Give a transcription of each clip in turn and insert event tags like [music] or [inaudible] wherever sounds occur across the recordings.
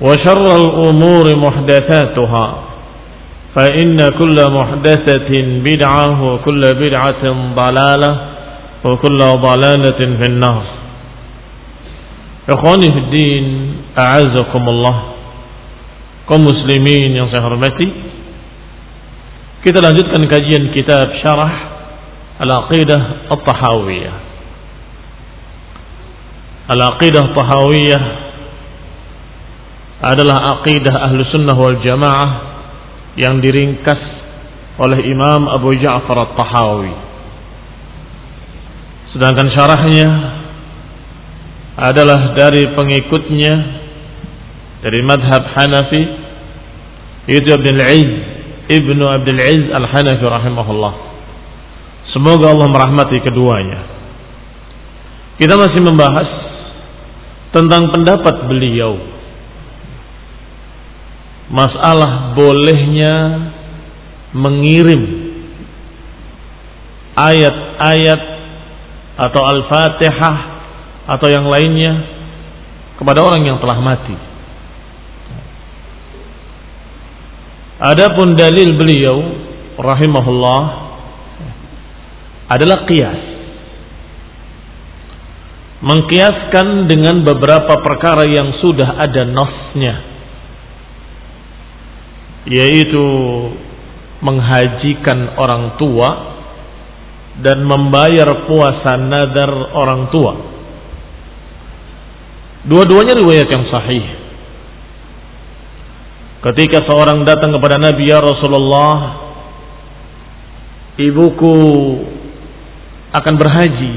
وشر الأمور محدثاتها فإن كل محدثة بدعة وكل بدعة ضلالة وكل ضلالة في النار. إخواني في الدين أعزكم الله. كم مسلمين يا صحرمتي kita lanjutkan أنك kitab كتاب شرح العقيدة الطحاوية العقيدة الطحاوية adalah aqidah ahlu sunnah wal jamaah yang diringkas oleh Imam Abu Ja'far at-Tahawi. Sedangkan syarahnya adalah dari pengikutnya dari madhab Hanafi itu Abdul Aziz Ibnu Abdul Aziz Al-Hanafi rahimahullah. Semoga Allah merahmati keduanya. Kita masih membahas tentang pendapat beliau masalah bolehnya mengirim ayat-ayat atau Al-Fatihah atau yang lainnya kepada orang yang telah mati. Adapun dalil beliau rahimahullah adalah qiyas. Mengkiaskan dengan beberapa perkara yang sudah ada nasnya yaitu menghajikan orang tua dan membayar puasa nadar orang tua. Dua-duanya riwayat yang sahih. Ketika seorang datang kepada Nabi ya Rasulullah, ibuku akan berhaji.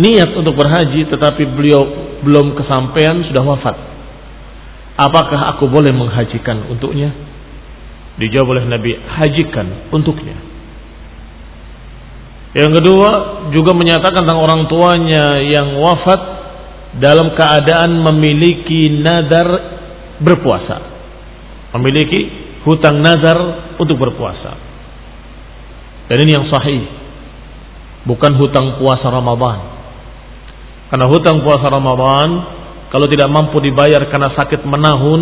Niat untuk berhaji tetapi beliau belum kesampaian sudah wafat. Apakah aku boleh menghajikan untuknya? Dijawab oleh Nabi, hajikan untuknya. Yang kedua juga menyatakan tentang orang tuanya yang wafat dalam keadaan memiliki nadar berpuasa. Memiliki hutang nazar untuk berpuasa. Dan ini yang sahih. Bukan hutang puasa Ramadan. Karena hutang puasa Ramadan kalau tidak mampu dibayar karena sakit menahun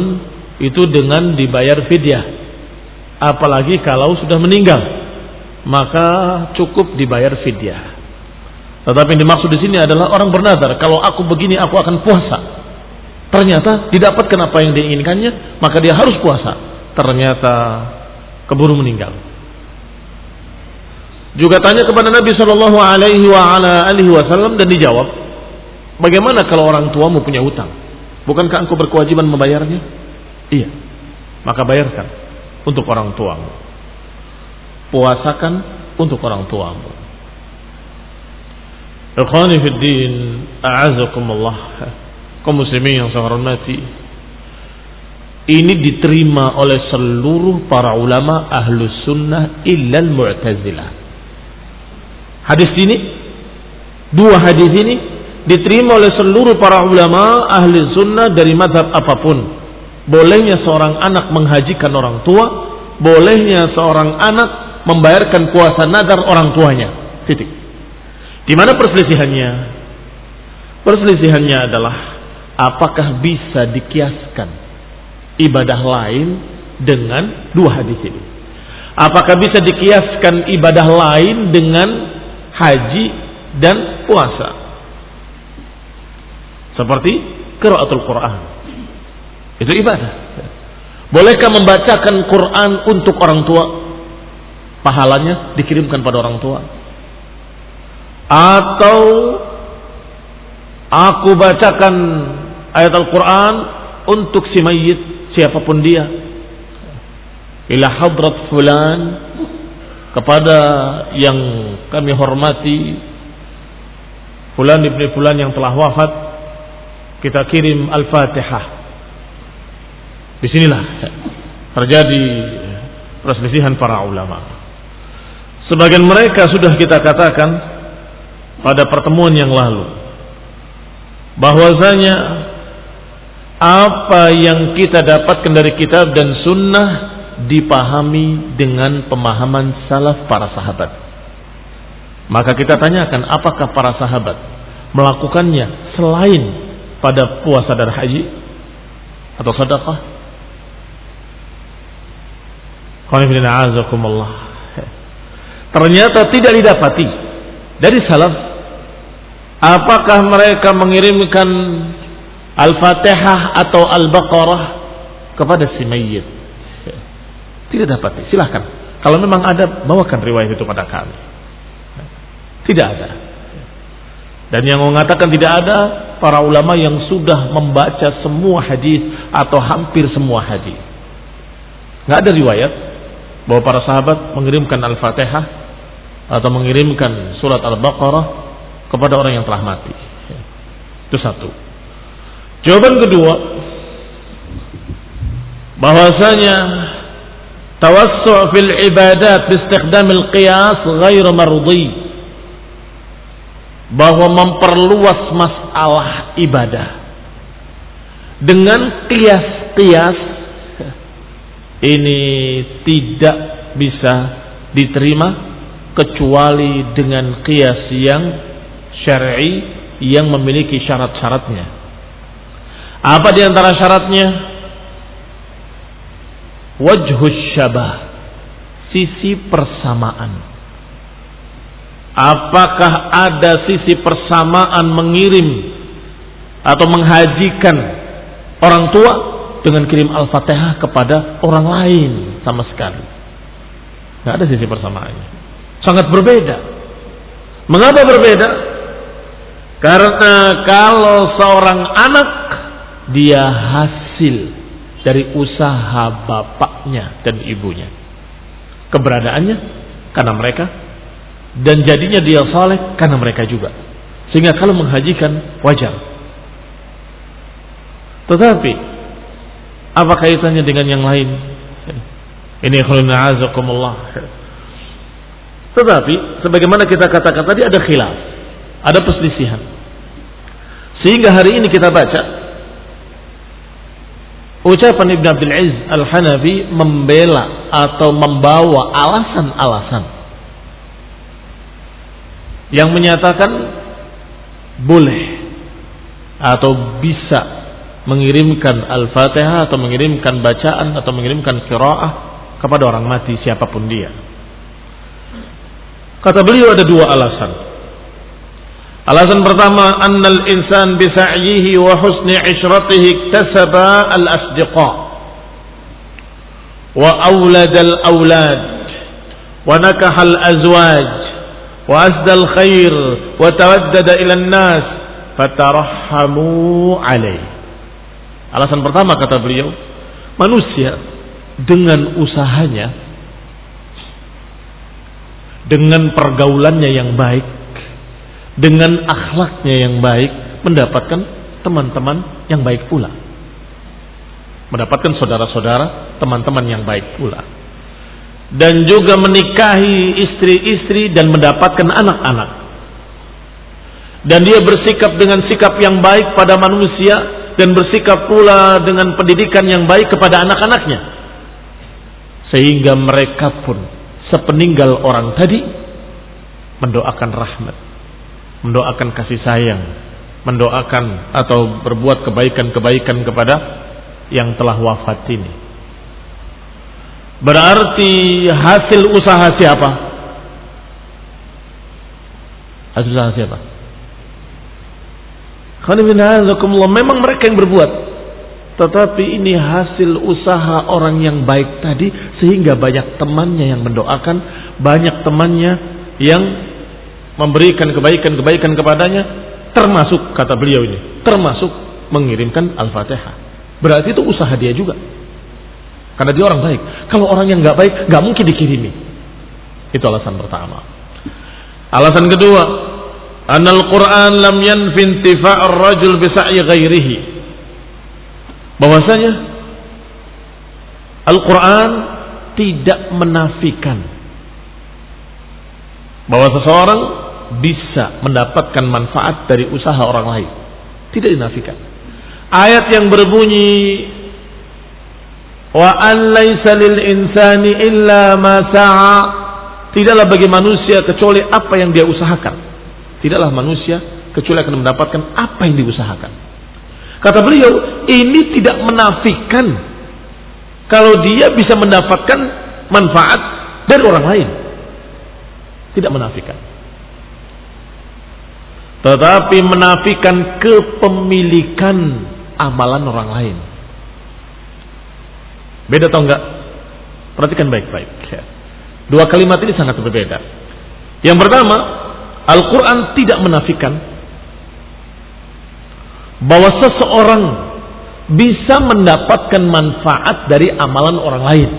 itu dengan dibayar fidyah. apalagi kalau sudah meninggal maka cukup dibayar fidyah. Tetapi yang dimaksud di sini adalah orang bernazar, kalau aku begini aku akan puasa. Ternyata didapatkan apa yang diinginkannya, maka dia harus puasa. Ternyata keburu meninggal. Juga tanya kepada Nabi Shallallahu Alaihi Wasallam dan dijawab, bagaimana kalau orang tuamu punya hutang? Bukankah engkau berkewajiban membayarnya? Iya, maka bayarkan untuk orang tuamu. Puasakan untuk orang tuamu. Ikhwani fi din, a'azakumullah. Kaum muslimin yang saya hormati. Ini diterima oleh seluruh para ulama ahlu sunnah illal mu'tazilah. Hadis ini, dua hadis ini diterima oleh seluruh para ulama ahli sunnah dari madhab apa pun. Bolehnya seorang anak menghajikan orang tua, bolehnya seorang anak membayarkan puasa nadar orang tuanya. Titik. Di mana perselisihannya? Perselisihannya adalah apakah bisa dikiaskan ibadah lain dengan dua hadis ini? Apakah bisa dikiaskan ibadah lain dengan haji dan puasa? Seperti qiraatul Quran. Itu ibadah. Bolehkah membacakan Quran untuk orang tua? Pahalanya dikirimkan pada orang tua atau aku bacakan ayat Al-Quran untuk si mayit siapa pun dia ila hadrat fulan kepada yang kami hormati fulan ibni fulan yang telah wafat kita kirim Al-Fatihah di sinilah terjadi perselisihan para ulama sebagian mereka sudah kita katakan pada pertemuan yang lalu bahwasanya apa yang kita dapatkan dari kitab dan sunnah dipahami dengan pemahaman salaf para sahabat. Maka kita tanyakan apakah para sahabat melakukannya selain pada puasa dan haji atau sedekah? Ternyata tidak didapati dari salaf Apakah mereka mengirimkan Al-Fatihah atau Al-Baqarah kepada si mayit? Tidak dapat. Silahkan. Kalau memang ada, bawakan riwayat itu pada kami. Tidak ada. Dan yang mengatakan tidak ada, para ulama yang sudah membaca semua hadis atau hampir semua hadis. Nggak ada riwayat bahwa para sahabat mengirimkan Al-Fatihah atau mengirimkan surat Al-Baqarah kepada orang yang telah mati. Itu satu. Jawaban kedua, bahwasanya tawassu' fil ibadat al qiyas ghair mardi. Bahwa memperluas masalah ibadah dengan kias-kias [laughs] ini tidak bisa diterima kecuali dengan kias yang syar'i yang memiliki syarat-syaratnya. Apa di antara syaratnya? Wajhus syabah, sisi persamaan. Apakah ada sisi persamaan mengirim atau menghajikan orang tua dengan kirim Al-Fatihah kepada orang lain sama sekali? Tidak ada sisi persamaannya. Sangat berbeda. Mengapa berbeda? Karena kalau seorang anak dia hasil dari usaha bapaknya dan ibunya. Keberadaannya karena mereka dan jadinya dia saleh karena mereka juga. Sehingga kalau menghajikan wajar. Tetapi apa kaitannya dengan yang lain? Ini khulna. Tetapi sebagaimana kita katakan tadi ada khilaf ada perselisihan. Sehingga hari ini kita baca ucapan Ibn Abdul Aziz Al-Hanafi membela atau membawa alasan-alasan yang menyatakan boleh atau bisa mengirimkan Al-Fatihah atau mengirimkan bacaan atau mengirimkan qiraah kepada orang mati siapa pun dia. Kata beliau ada dua alasan. Alasan pertama, annal insan bisa'yihi wa husni ishratihi iktasaba al-asdiqa wa awlad al-awlad wa nakaha al-azwaj al-khair wa tawaddada ila an-nas fatarahamu alaih. Alasan pertama kata beliau, manusia dengan usahanya dengan pergaulannya yang baik, dengan akhlaknya yang baik, mendapatkan teman-teman yang baik pula. Mendapatkan saudara-saudara, teman-teman yang baik pula. Dan juga menikahi istri-istri dan mendapatkan anak-anak. Dan dia bersikap dengan sikap yang baik pada manusia dan bersikap pula dengan pendidikan yang baik kepada anak-anaknya. Sehingga mereka pun sepeninggal orang tadi mendoakan rahmat, mendoakan kasih sayang, mendoakan atau berbuat kebaikan-kebaikan kepada yang telah wafat ini. Berarti hasil usaha siapa? Hasil usaha siapa? Memang mereka yang berbuat tetapi ini hasil usaha orang yang baik tadi sehingga banyak temannya yang mendoakan, banyak temannya yang memberikan kebaikan-kebaikan kepadanya, termasuk kata beliau ini, termasuk mengirimkan Al-Fatihah. Berarti itu usaha dia juga. Karena dia orang baik. Kalau orang yang nggak baik, nggak mungkin dikirimi. Itu alasan pertama. Alasan kedua, anal Quran lam rajul bahwasanya Al-Quran tidak menafikan bahwa seseorang bisa mendapatkan manfaat dari usaha orang lain. Tidak dinafikan. Ayat yang berbunyi wa an laisa lil insani illa ma sa'a tidaklah bagi manusia kecuali apa yang dia usahakan. Tidaklah manusia kecuali akan mendapatkan apa yang diusahakan. Kata beliau, ini tidak menafikan kalau dia bisa mendapatkan manfaat dari orang lain. Tidak menafikan. Tetapi menafikan kepemilikan amalan orang lain. Beda atau enggak? Perhatikan baik-baik. Dua kalimat ini sangat berbeda. Yang pertama, Al-Quran tidak menafikan bahwa seseorang bisa mendapatkan manfaat dari amalan orang lain.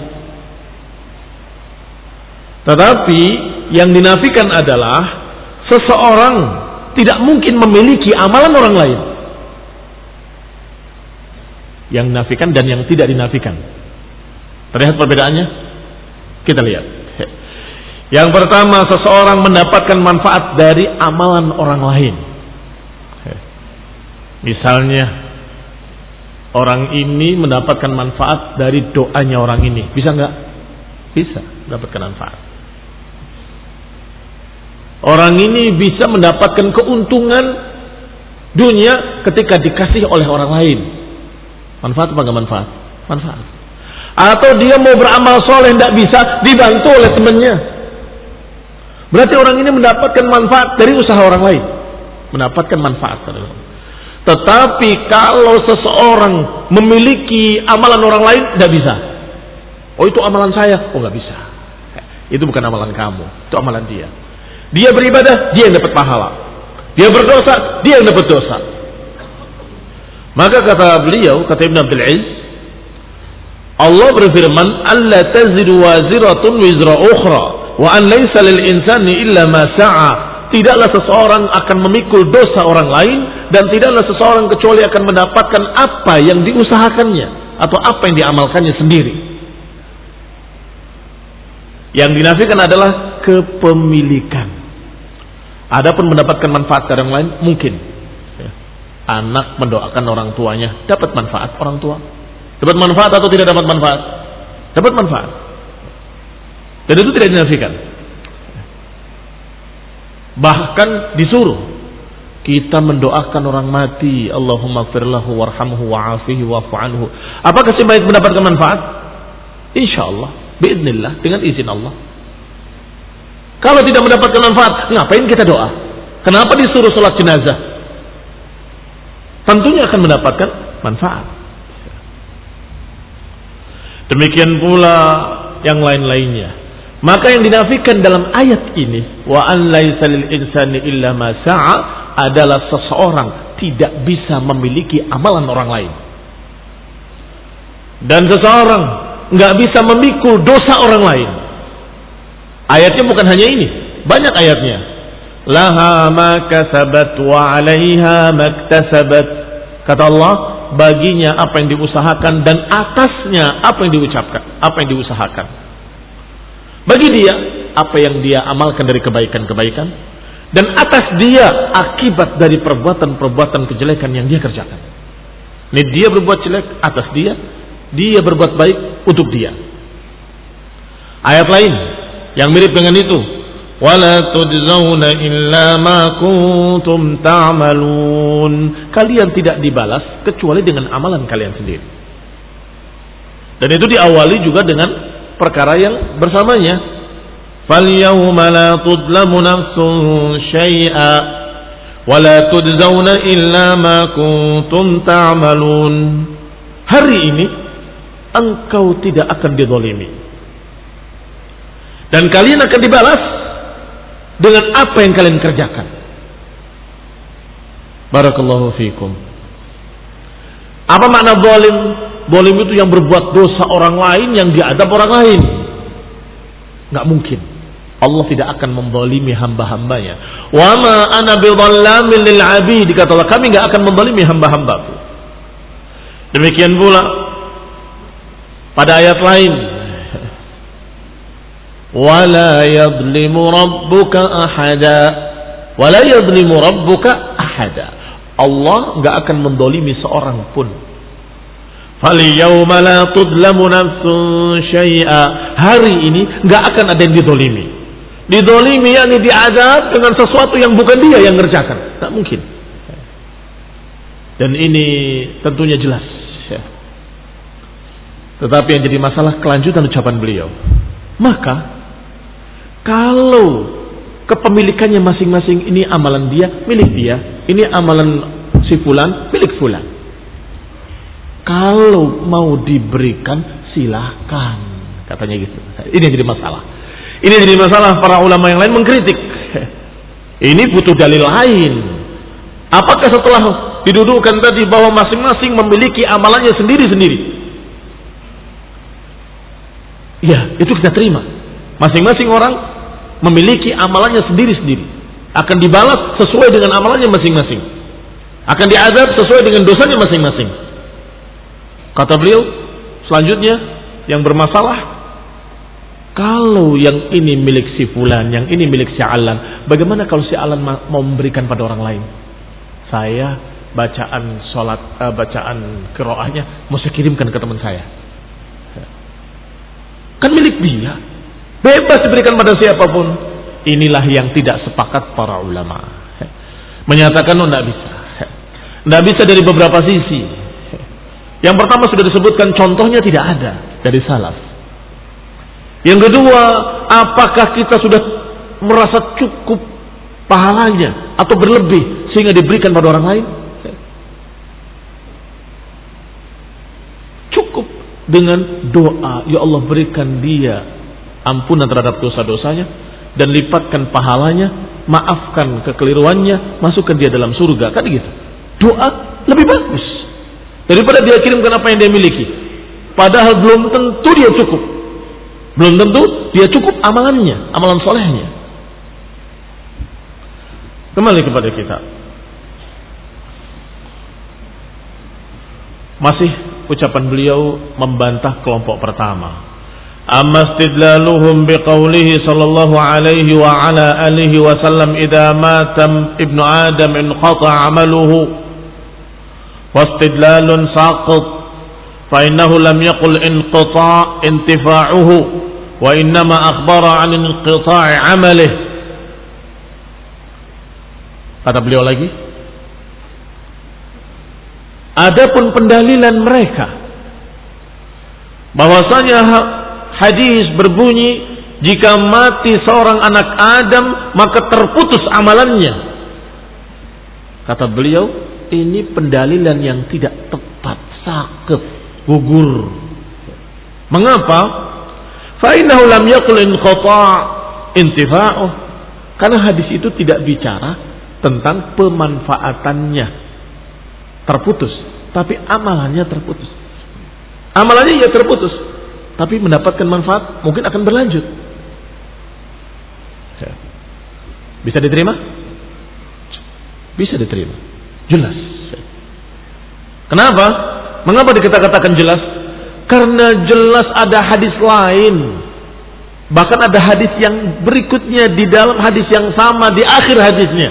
Tetapi yang dinafikan adalah seseorang tidak mungkin memiliki amalan orang lain. Yang dinafikan dan yang tidak dinafikan. Terlihat perbedaannya? Kita lihat. Yang pertama, seseorang mendapatkan manfaat dari amalan orang lain. Misalnya orang ini mendapatkan manfaat dari doanya orang ini. Bisa nggak? Bisa mendapatkan manfaat. Orang ini bisa mendapatkan keuntungan dunia ketika dikasih oleh orang lain. Manfaat apa nggak manfaat? Manfaat. Atau dia mau beramal soleh tidak bisa dibantu oleh temannya. Berarti orang ini mendapatkan manfaat dari usaha orang lain. Mendapatkan manfaat tetapi kalau seseorang memiliki amalan orang lain, tidak bisa. Oh itu amalan saya, oh nggak bisa. Itu bukan amalan kamu, itu amalan dia. Dia beribadah, dia yang dapat pahala. Dia berdosa, dia yang dapat dosa. Maka kata beliau, kata Ibn Abdul Aziz, Allah berfirman, "Allah tazidu waziratun wizra ukhra, wa an laysa lil insani illa ma sa'a." Tidaklah seseorang akan memikul dosa orang lain dan tidaklah seseorang kecuali akan mendapatkan apa yang diusahakannya atau apa yang diamalkannya sendiri. Yang dinafikan adalah kepemilikan. Adapun mendapatkan manfaat dari orang lain mungkin. Ya. Anak mendoakan orang tuanya dapat manfaat orang tua. Dapat manfaat atau tidak dapat manfaat? Dapat manfaat. Dan itu tidak dinafikan. Bahkan disuruh kita mendoakan orang mati, Allahumma firlahu warhamhu wa'afihi wa'fu anhu. Apakah si mayit mendapatkan manfaat? Insya Allah. Dengan izin Allah. Kalau tidak mendapatkan manfaat, ngapain kita doa? Kenapa disuruh sholat jenazah? Tentunya akan mendapatkan manfaat. Demikian pula yang lain-lainnya. Maka yang dinafikan dalam ayat ini wa an laisa lil insani illa ma sa'a adalah seseorang tidak bisa memiliki amalan orang lain. Dan seseorang nggak bisa memikul dosa orang lain. Ayatnya bukan hanya ini, banyak ayatnya. Laha ma kasabat wa 'alaiha maktasabat. Kata Allah, baginya apa yang diusahakan dan atasnya apa yang diucapkan, apa yang diusahakan. Bagi dia apa yang dia amalkan dari kebaikan-kebaikan dan atas dia akibat dari perbuatan-perbuatan kejelekan yang dia kerjakan. Ini dia berbuat jelek atas dia, dia berbuat baik untuk dia. Ayat lain yang mirip dengan itu, wala tujzauna illa ma kuntum ta'malun. Kalian tidak dibalas kecuali dengan amalan kalian sendiri. Dan itu diawali juga dengan perkara yang bersamanya. فَالْيَوْمَ لَا تُظْلَمُ نَفْسٌ شَيْئًا وَلَا تُجْزَوْنَ إِلَّا مَا كُنْتُمْ تَعْمَلُونَ Hari ini engkau tidak akan didolimi. Dan kalian akan dibalas dengan apa yang kalian kerjakan. Barakallahu fiikum. Apa makna dolim? Dolim itu yang berbuat dosa orang lain yang diadab orang lain. Nggak mungkin. Allah tidak akan membolimi hamba-hambanya. Wa ma ana bidhallamin lil abid. Kami nggak akan membolimi hamba-hambaku. Demikian pula pada ayat lain. Wala yadlimu rabbuka ahada. Wala yadlimu rabbuka ahada. Allah nggak akan mendolimi seorang pun Falyawma la tudlamu nafsun syai'a. Hari ini nggak akan ada yang didolimi. Didolimi yakni diadab dengan sesuatu yang bukan dia yang ngerjakan. Tak mungkin. Dan ini tentunya jelas. Tetapi yang jadi masalah kelanjutan ucapan beliau. Maka kalau kepemilikannya masing-masing ini amalan dia, milik dia. Ini amalan si fulan, milik fulan. Kalau mau diberikan silahkan katanya gitu. Ini jadi masalah. Ini jadi masalah para ulama yang lain mengkritik. [laughs] Ini butuh dalil lain. Apakah setelah didudukkan tadi bahwa masing-masing memiliki amalannya sendiri-sendiri? Ya, itu kita terima. Masing-masing orang memiliki amalannya sendiri-sendiri. Akan dibalas sesuai dengan amalannya masing-masing. Akan diadab sesuai dengan dosanya masing-masing. Kata beliau, selanjutnya yang bermasalah kalau yang ini milik si fulan, yang ini milik si Alan, bagaimana kalau si Alan mau memberikan pada orang lain? Saya bacaan sholat, uh, bacaan mau saya kirimkan ke teman saya. Kan milik dia. Bebas diberikan pada siapa pun. Inilah yang tidak sepakat para ulama. Menyatakan oh tidak bisa. Tidak bisa dari beberapa sisi. Yang pertama sudah disebutkan contohnya tidak ada dari salaf. Yang kedua, apakah kita sudah merasa cukup pahalanya atau berlebih sehingga diberikan pada orang lain? Cukup dengan doa, ya Allah berikan dia ampunan terhadap dosa-dosanya dan lipatkan pahalanya, maafkan kekeliruannya, masukkan dia dalam surga. Kan gitu. Doa lebih bagus. Daripada dia kirimkan apa yang dia miliki. Padahal belum tentu dia cukup. Belum tentu dia cukup amalannya, amalan solehnya. Kembali kepada kita. Masih ucapan beliau membantah kelompok pertama. Amma istidlaluhum biqaulihi sallallahu alaihi wa ala alihi wa sallam idza mata ibnu adam in qata amaluhu واستدلال ساقط فإنه لم يقل انقطاع انتفاعه وإنما أخبر عن انقطاع عمله kata beliau lagi Adapun pendalilan mereka bahwasanya hadis berbunyi jika mati seorang anak Adam maka terputus amalannya. Kata beliau, ini pendalilan yang tidak tepat, sakit, gugur. Mengapa? Fa'innahu lam yakul intifa'uh. Karena hadis itu tidak bicara tentang pemanfaatannya. Terputus. Tapi amalannya terputus. Amalannya ya terputus. Tapi mendapatkan manfaat mungkin akan berlanjut. Ya. Bisa diterima? Bisa diterima. Jelas. Kenapa? Mengapa dikatakan jelas? Karena jelas ada hadis lain. Bahkan ada hadis yang berikutnya di dalam hadis yang sama di akhir hadisnya.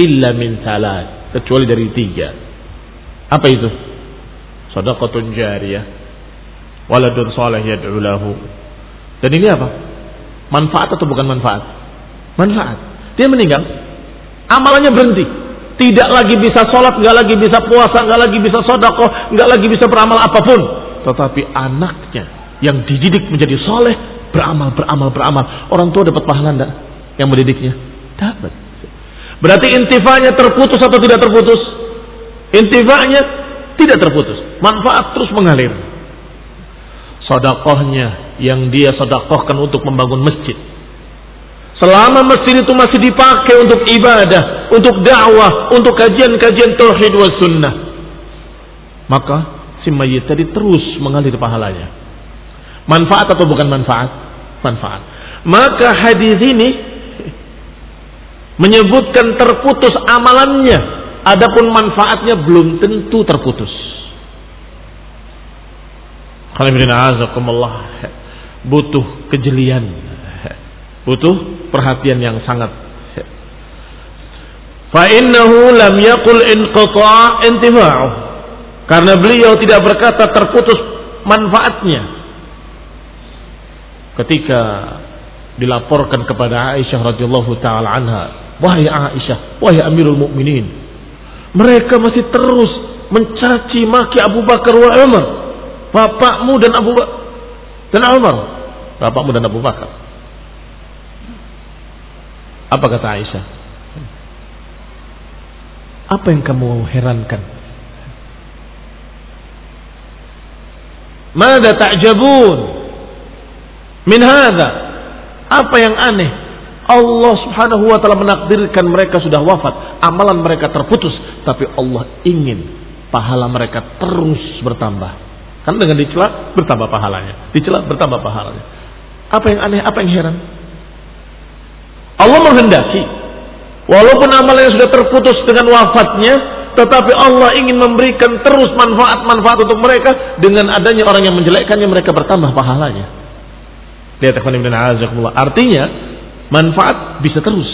Illa min salat. Kecuali dari tiga. Apa itu? Sadaqatun jariyah. Waladun salih yad'u lahu. Dan ini apa? Manfaat atau bukan manfaat? Manfaat. Dia meninggal. Amalannya berhenti. Tidak lagi bisa sholat, nggak lagi bisa puasa, nggak lagi bisa sodako, nggak lagi bisa beramal apa pun. Tetapi anaknya yang dididik menjadi soleh, beramal, beramal, beramal. Orang tua dapat pahala enggak yang mendidiknya? Dapat. Berarti intifanya terputus atau tidak terputus? Intifanya tidak terputus. Manfaat terus mengalir. Sodakohnya yang dia sodakohkan untuk membangun masjid. Selama masjid itu masih dipakai untuk ibadah, untuk dakwah, untuk kajian-kajian tauhid was sunnah. Maka si mayit tadi terus mengalir pahalanya. Manfaat atau bukan manfaat? Manfaat. Maka hadis ini menyebutkan terputus amalannya Adapun manfaatnya belum tentu terputus. Butuh kejelian, butuh perhatian yang sangat. Fa'innahu lam yakul. Karena beliau tidak berkata terputus manfaatnya. Ketika dilaporkan kepada Aisyah radhiyallahu taala anha, "Wahai Aisyah, wahai Amirul Mukminin, mereka masih terus mencaci maki Abu Bakar wa Umar. Bapakmu dan Abu Bakar dan Umar. Bapakmu dan Abu Bakar. Apa kata Aisyah? Apa yang kamu herankan? Mada ta'jabun min hadha? Apa yang aneh Allah subhanahu wa ta'ala menakdirkan mereka sudah wafat. Amalan mereka terputus. Tapi Allah ingin pahala mereka terus bertambah. Karena dengan dicela bertambah pahalanya. Dicela bertambah pahalanya. Apa yang aneh, apa yang heran? Allah menghendaki. Walaupun amalan yang sudah terputus dengan wafatnya. Tetapi Allah ingin memberikan terus manfaat-manfaat untuk mereka. Dengan adanya orang yang menjelekkannya mereka bertambah pahalanya. Lihat Artinya manfaat bisa terus.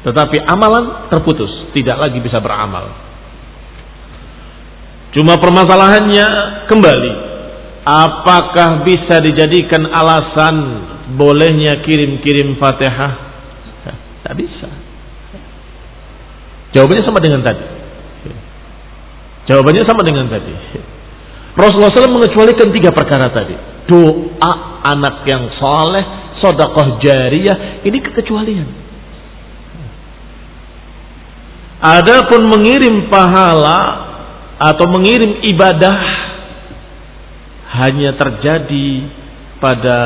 Tetapi amalan terputus, tidak lagi bisa beramal. Cuma permasalahannya kembali, apakah bisa dijadikan alasan bolehnya kirim-kirim Fatihah? Tidak bisa. Jawabannya sama dengan tadi. Jawabannya sama dengan tadi. Rasulullah SAW mengecualikan tiga perkara tadi. Doa anak yang soleh sodakoh jariyah ini kekecualian. Adapun mengirim pahala atau mengirim ibadah hanya terjadi pada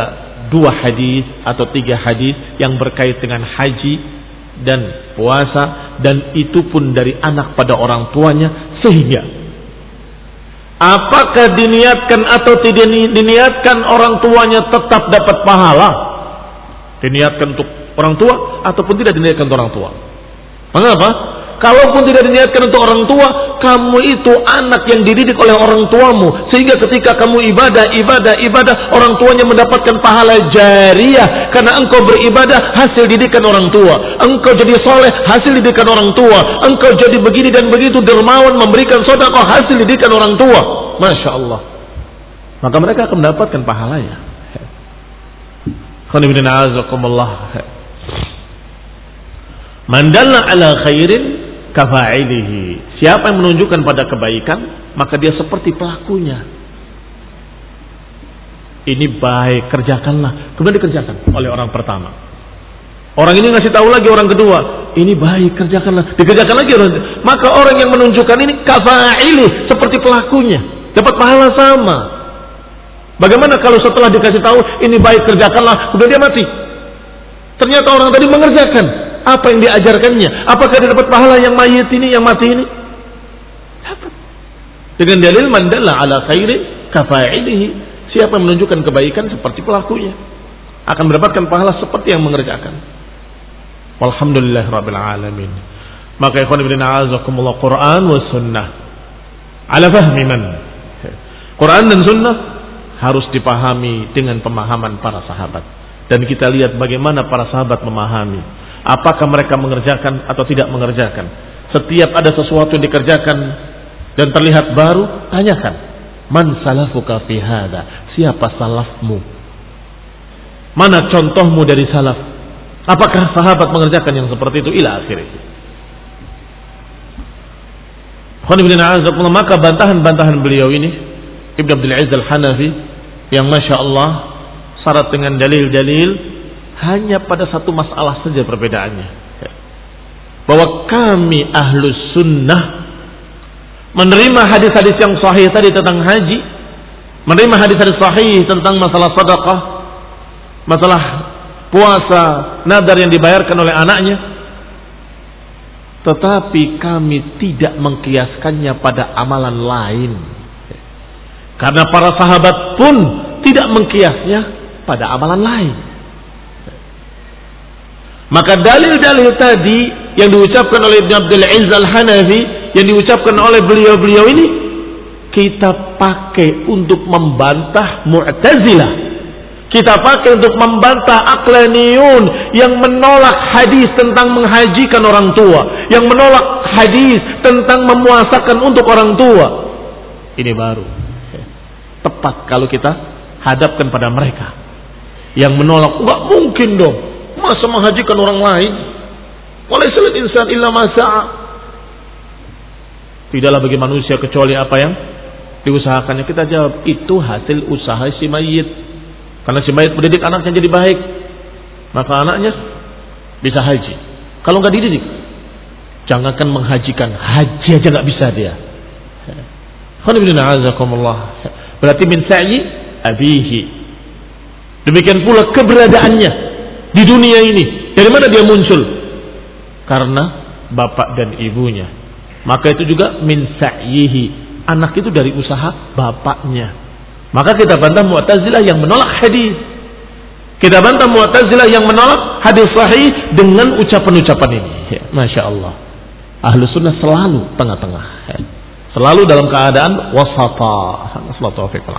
dua hadis atau tiga hadis yang berkait dengan haji dan puasa dan itu pun dari anak pada orang tuanya sehingga apakah diniatkan atau tidak diniatkan orang tuanya tetap dapat pahala Diniatkan untuk orang tua ataupun tidak diniatkan untuk orang tua. Mengapa? Kalaupun tidak diniatkan untuk orang tua, kamu itu anak yang dididik oleh orang tuamu. Sehingga ketika kamu ibadah, ibadah, ibadah, orang tuanya mendapatkan pahala jariah. Karena engkau beribadah, hasil didikan orang tua. Engkau jadi soleh, hasil didikan orang tua. Engkau jadi begini dan begitu, dermawan, memberikan sodako, hasil didikan orang tua. Masya Allah. Maka mereka akan mendapatkan pahalanya. Mandalla ala khairin kafa'ilihi. Siapa yang menunjukkan pada kebaikan, maka dia seperti pelakunya. Ini baik, kerjakanlah. Kemudian dikerjakan oleh orang pertama. Orang ini ngasih tahu lagi orang kedua, ini baik, kerjakanlah. Dikerjakan lagi orang. Maka orang yang menunjukkan ini kafa'ili seperti pelakunya, dapat pahala sama. Bagaimana kalau setelah dikasih tahu ini baik kerjakanlah, kemudian dia mati? Ternyata orang tadi mengerjakan apa yang diajarkannya. Apakah dia dapat pahala yang mayit ini, yang mati ini? Dapat. Dengan dalil mandala ala khairin kafa'ilihi. Siapa yang menunjukkan kebaikan seperti pelakunya. Akan mendapatkan pahala seperti yang mengerjakan. Walhamdulillah Rabbil Alamin. Maka ikhwan ibn a'azakumullah Quran wa sunnah. Ala fahmi man. Quran dan sunnah harus dipahami dengan pemahaman para sahabat. Dan kita lihat bagaimana para sahabat memahami. Apakah mereka mengerjakan atau tidak mengerjakan. Setiap ada sesuatu yang dikerjakan dan terlihat baru, tanyakan. Man salafuka fi hada? Siapa salafmu? Mana contohmu dari salaf? Apakah sahabat mengerjakan yang seperti itu? Ila akhirnya. Maka bantahan-bantahan beliau ini Ibn Abdul Aziz Al-Hanafi yang Masya Allah syarat dengan dalil-dalil hanya pada satu masalah saja perbedaannya. Bahwa kami ahlus sunnah menerima hadis-hadis yang sahih tadi tentang haji menerima hadis-hadis sahih tentang masalah sedekah masalah puasa nadar yang dibayarkan oleh anaknya. Tetapi kami tidak mengkiaskannya pada amalan lain. Karena para sahabat pun tidak mengkiasnya pada amalan lain. Maka dalil-dalil tadi yang diucapkan oleh Ibn Abdul Aziz Al-Hanafi, yang diucapkan oleh beliau-beliau ini, kita pakai untuk membantah Mu'tazilah. Kita pakai untuk membantah aklaniyun yang menolak hadis tentang menghajikan orang tua, yang menolak hadis tentang memuasakan untuk orang tua. Ini baru tepat kalau kita hadapkan pada mereka yang menolak nggak mungkin dong masa menghajikan orang lain? Walaisal insan illa masa'a tidaklah bagi manusia kecuali apa yang diusahakannya. Kita jawab itu hasil usaha si mayit. Karena si mayit mendidik anaknya jadi baik maka anaknya bisa haji. Kalau nggak dididik jangankan menghajikan haji aja nggak bisa dia. Berarti min sa'i abihi. Demikian pula keberadaannya di dunia ini. Dari mana dia muncul? Karena bapak dan ibunya. Maka itu juga min sa'ihi. Anak itu dari usaha bapaknya. Maka kita bantah Mu'tazilah yang menolak hadis. Kita bantah Mu'tazilah yang menolak hadis sahih dengan ucapan-ucapan ini. Ya, Masya Allah. Ahlu sunnah selalu tengah-tengah. Ya. Selalu dalam keadaan wasata. Nasallahu taufiq wal